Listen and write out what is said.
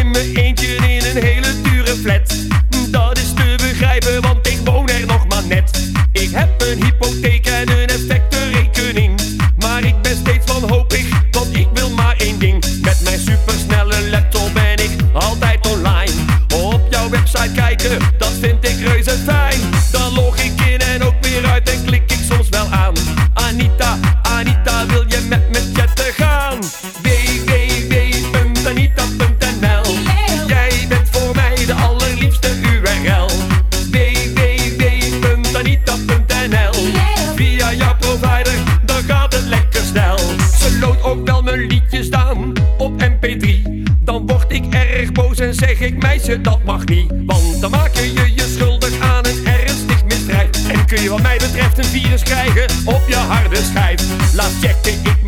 in mijn eentje in een hele dure flat. zeg ik meisje dat mag niet. Want dan maak je je schuldig aan een ernstig misdrijf. En kun je wat mij betreft een virus krijgen op je harde schijf. Laat checken ik